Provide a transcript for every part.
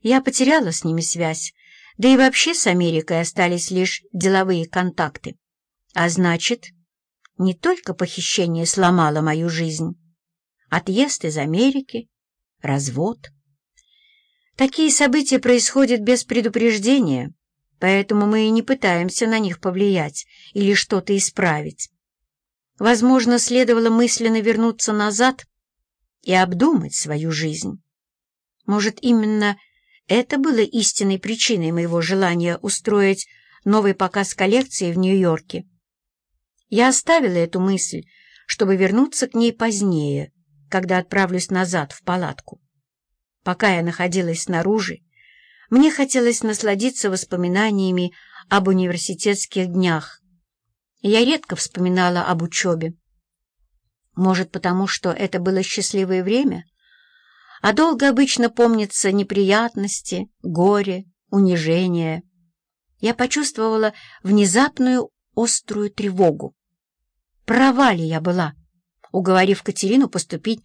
Я потеряла с ними связь, да и вообще с Америкой остались лишь деловые контакты. А значит, не только похищение сломало мою жизнь. Отъезд из Америки, развод. Такие события происходят без предупреждения, поэтому мы и не пытаемся на них повлиять или что-то исправить. Возможно, следовало мысленно вернуться назад и обдумать свою жизнь. Может, именно это было истинной причиной моего желания устроить новый показ коллекции в Нью-Йорке. Я оставила эту мысль, чтобы вернуться к ней позднее, когда отправлюсь назад в палатку. Пока я находилась снаружи, мне хотелось насладиться воспоминаниями об университетских днях. Я редко вспоминала об учебе. Может, потому что это было счастливое время? А долго обычно помнятся неприятности, горе, унижение. Я почувствовала внезапную острую тревогу. Права ли я была, уговорив Катерину поступить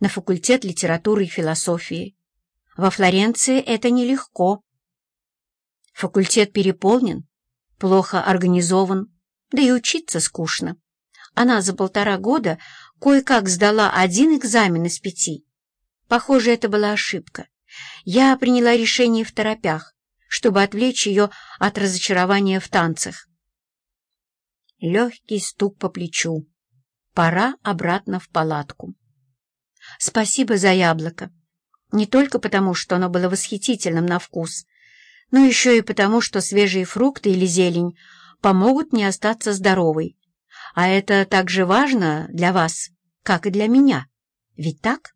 на факультет литературы и философии? Во Флоренции это нелегко. Факультет переполнен, плохо организован, да и учиться скучно. Она за полтора года кое-как сдала один экзамен из пяти. Похоже, это была ошибка. Я приняла решение в торопях, чтобы отвлечь ее от разочарования в танцах. Легкий стук по плечу. Пора обратно в палатку. Спасибо за яблоко. Не только потому, что оно было восхитительным на вкус, но еще и потому, что свежие фрукты или зелень помогут мне остаться здоровой. А это так же важно для вас, как и для меня. Ведь так?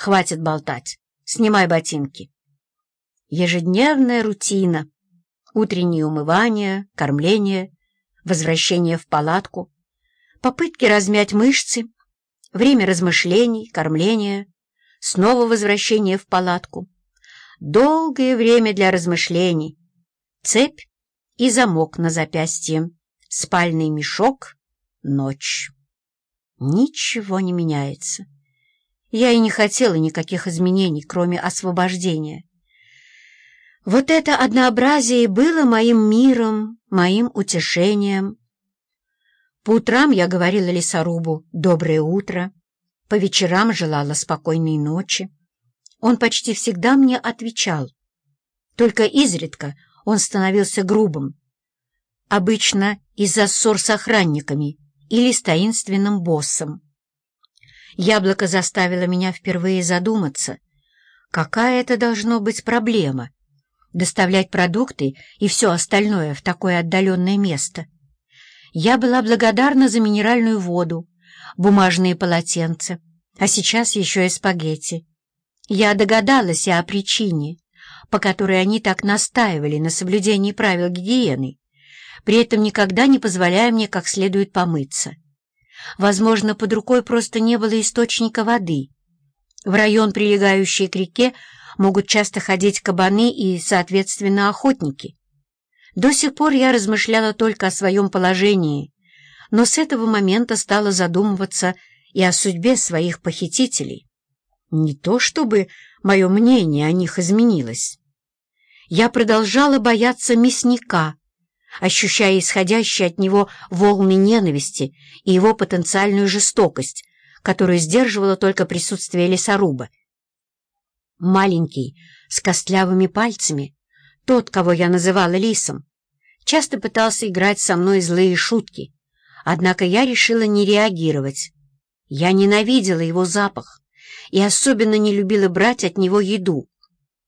Хватит болтать. Снимай ботинки. Ежедневная рутина. Утреннее умывание, кормление, возвращение в палатку, попытки размять мышцы, время размышлений, кормления, снова возвращение в палатку, долгое время для размышлений, цепь и замок на запястье, спальный мешок, ночь. Ничего не меняется. Я и не хотела никаких изменений, кроме освобождения. Вот это однообразие было моим миром, моим утешением. По утрам я говорила лесорубу «доброе утро», по вечерам желала спокойной ночи. Он почти всегда мне отвечал. Только изредка он становился грубым. Обычно из-за ссор с охранниками или с таинственным боссом. Яблоко заставило меня впервые задуматься, какая это должно быть проблема — доставлять продукты и все остальное в такое отдаленное место. Я была благодарна за минеральную воду, бумажные полотенца, а сейчас еще и спагетти. Я догадалась и о причине, по которой они так настаивали на соблюдении правил гигиены, при этом никогда не позволяя мне как следует помыться. Возможно, под рукой просто не было источника воды. В район, прилегающий к реке, могут часто ходить кабаны и, соответственно, охотники. До сих пор я размышляла только о своем положении, но с этого момента стала задумываться и о судьбе своих похитителей. Не то чтобы мое мнение о них изменилось. Я продолжала бояться мясника, ощущая исходящие от него волны ненависти и его потенциальную жестокость, которую сдерживало только присутствие лесоруба. Маленький, с костлявыми пальцами, тот, кого я называла лисом, часто пытался играть со мной злые шутки, однако я решила не реагировать. Я ненавидела его запах и особенно не любила брать от него еду.